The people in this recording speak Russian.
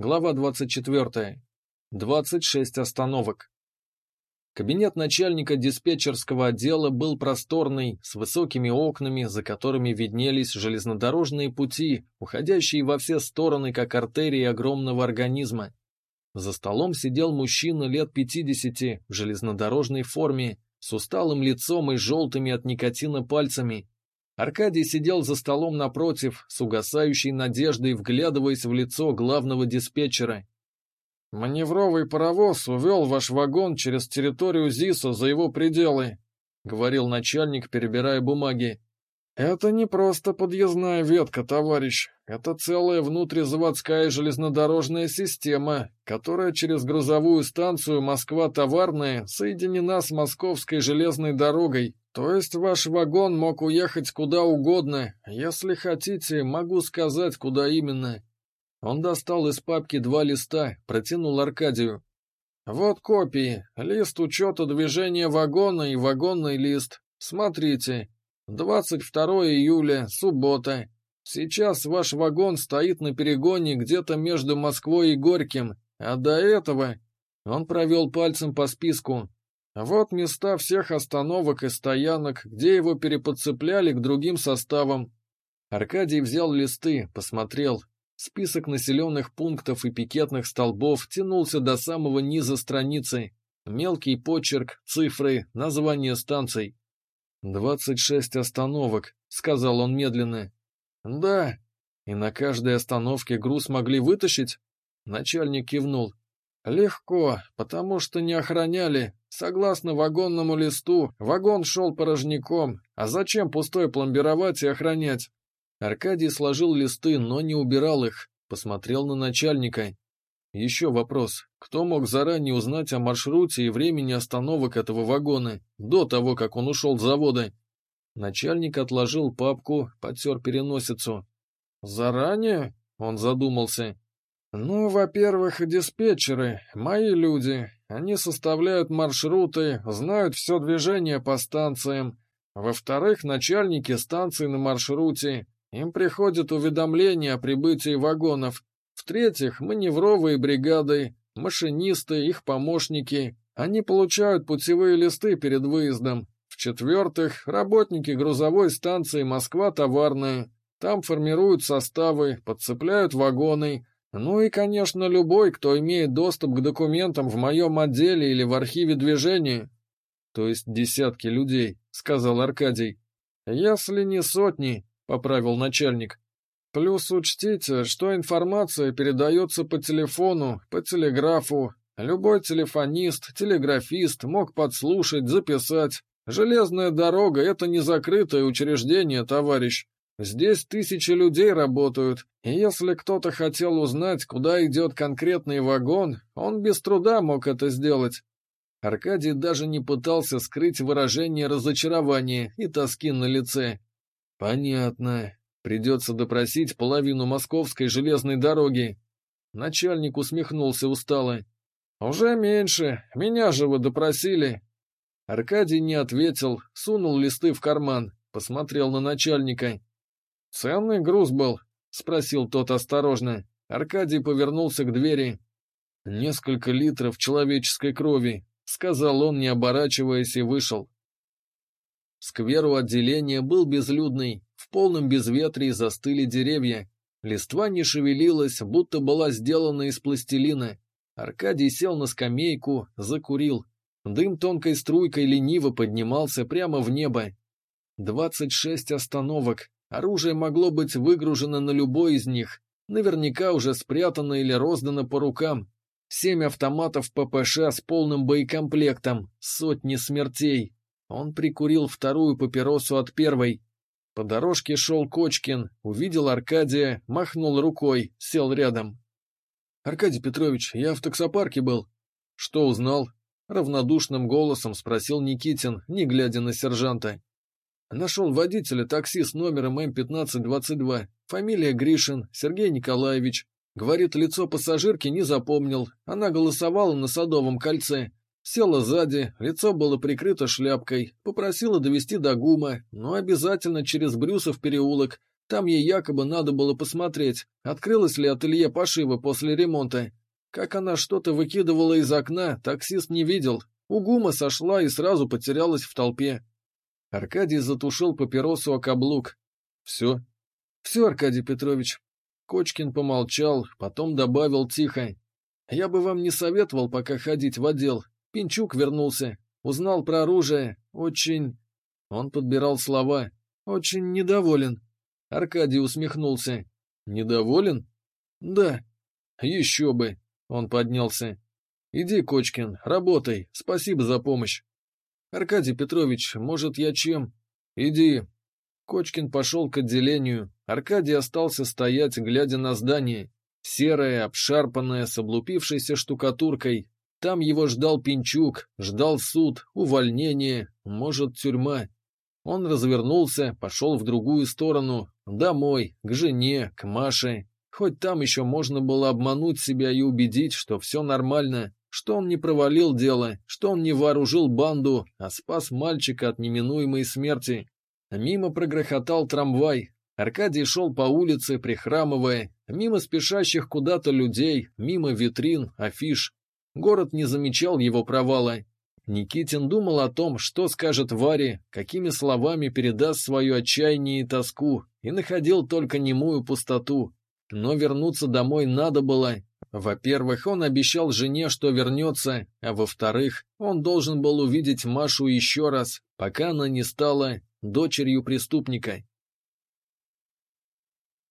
Глава 24. 26 остановок. Кабинет начальника диспетчерского отдела был просторный, с высокими окнами, за которыми виднелись железнодорожные пути, уходящие во все стороны, как артерии огромного организма. За столом сидел мужчина лет 50 в железнодорожной форме, с усталым лицом и желтыми от никотина пальцами. Аркадий сидел за столом напротив, с угасающей надеждой, вглядываясь в лицо главного диспетчера. «Маневровый паровоз увел ваш вагон через территорию ЗИСа за его пределы», — говорил начальник, перебирая бумаги. «Это не просто подъездная ветка, товарищ. Это целая внутризаводская железнодорожная система, которая через грузовую станцию Москва-Товарная соединена с Московской железной дорогой. То есть ваш вагон мог уехать куда угодно. Если хотите, могу сказать, куда именно». Он достал из папки два листа, протянул Аркадию. «Вот копии. Лист учета движения вагона и вагонный лист. Смотрите». 22 июля, суббота. Сейчас ваш вагон стоит на перегоне где-то между Москвой и Горьким, а до этого он провел пальцем по списку. Вот места всех остановок и стоянок, где его переподцепляли к другим составам. Аркадий взял листы, посмотрел. Список населенных пунктов и пикетных столбов тянулся до самого низа страницы. Мелкий почерк, цифры, название станций. «Двадцать шесть остановок», — сказал он медленно. «Да. И на каждой остановке груз могли вытащить?» Начальник кивнул. «Легко, потому что не охраняли. Согласно вагонному листу, вагон шел порожняком. А зачем пустой пломбировать и охранять?» Аркадий сложил листы, но не убирал их. Посмотрел на начальника. Еще вопрос. Кто мог заранее узнать о маршруте и времени остановок этого вагона, до того, как он ушел с завода? Начальник отложил папку, потер переносицу. «Заранее?» — он задумался. «Ну, во-первых, диспетчеры, мои люди. Они составляют маршруты, знают все движение по станциям. Во-вторых, начальники станций на маршруте. Им приходят уведомления о прибытии вагонов. В-третьих, маневровые бригады, машинисты, их помощники. Они получают путевые листы перед выездом. В-четвертых, работники грузовой станции «Москва-Товарная». Там формируют составы, подцепляют вагоны. Ну и, конечно, любой, кто имеет доступ к документам в моем отделе или в архиве движения. То есть десятки людей, сказал Аркадий. Если не сотни, поправил начальник. Плюс учтите, что информация передается по телефону, по телеграфу. Любой телефонист, телеграфист мог подслушать, записать. Железная дорога — это не закрытое учреждение, товарищ. Здесь тысячи людей работают, и если кто-то хотел узнать, куда идет конкретный вагон, он без труда мог это сделать. Аркадий даже не пытался скрыть выражение разочарования и тоски на лице. «Понятно. Придется допросить половину московской железной дороги. Начальник усмехнулся устало. «Уже меньше. Меня же вы допросили». Аркадий не ответил, сунул листы в карман, посмотрел на начальника. «Ценный груз был?» — спросил тот осторожно. Аркадий повернулся к двери. «Несколько литров человеческой крови», — сказал он, не оборачиваясь, и вышел. Сквер у отделения был безлюдный, в полном безветрии застыли деревья. Листва не шевелилась, будто была сделана из пластилина. Аркадий сел на скамейку, закурил. Дым тонкой струйкой лениво поднимался прямо в небо. Двадцать шесть остановок. Оружие могло быть выгружено на любой из них. Наверняка уже спрятано или роздано по рукам. Семь автоматов ППШ с полным боекомплектом. Сотни смертей. Он прикурил вторую папиросу от первой. По дорожке шел Кочкин, увидел Аркадия, махнул рукой, сел рядом. «Аркадий Петрович, я в таксопарке был». «Что узнал?» — равнодушным голосом спросил Никитин, не глядя на сержанта. Нашел водителя такси с номером М-1522. Фамилия Гришин, Сергей Николаевич. Говорит, лицо пассажирки не запомнил. Она голосовала на Садовом кольце. Села сзади, лицо было прикрыто шляпкой, попросила довести до ГУМа, но обязательно через Брюсов переулок. Там ей якобы надо было посмотреть, открылось ли ателье пошива после ремонта. Как она что-то выкидывала из окна, таксист не видел. У гума сошла и сразу потерялась в толпе. Аркадий затушил папиросу о каблук. Все. Все, Аркадий Петрович. Кочкин помолчал, потом добавил тихо. Я бы вам не советовал пока ходить в отдел. Пинчук вернулся. Узнал про оружие. Очень... Он подбирал слова. Очень недоволен. Аркадий усмехнулся. «Недоволен?» «Да». «Еще бы!» Он поднялся. «Иди, Кочкин, работай. Спасибо за помощь». «Аркадий Петрович, может, я чем?» «Иди». Кочкин пошел к отделению. Аркадий остался стоять, глядя на здание. Серое, обшарпанное, с облупившейся штукатуркой. Там его ждал Пинчук, ждал суд, увольнение, может, тюрьма. Он развернулся, пошел в другую сторону, домой, к жене, к Маше. Хоть там еще можно было обмануть себя и убедить, что все нормально, что он не провалил дело, что он не вооружил банду, а спас мальчика от неминуемой смерти. Мимо прогрохотал трамвай. Аркадий шел по улице, прихрамывая, мимо спешащих куда-то людей, мимо витрин, афиш. Город не замечал его провала, Никитин думал о том, что скажет Варе, какими словами передаст свое отчаяние и тоску, и находил только немую пустоту. Но вернуться домой надо было. Во-первых, он обещал жене, что вернется, а во-вторых, он должен был увидеть Машу еще раз, пока она не стала дочерью преступника.